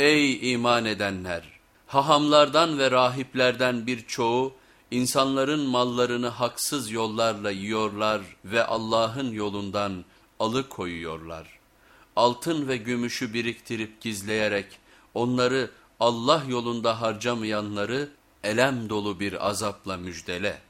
Ey iman edenler! Hahamlardan ve rahiplerden birçoğu insanların mallarını haksız yollarla yiyorlar ve Allah'ın yolundan alıkoyuyorlar. Altın ve gümüşü biriktirip gizleyerek onları Allah yolunda harcamayanları elem dolu bir azapla müjdele.''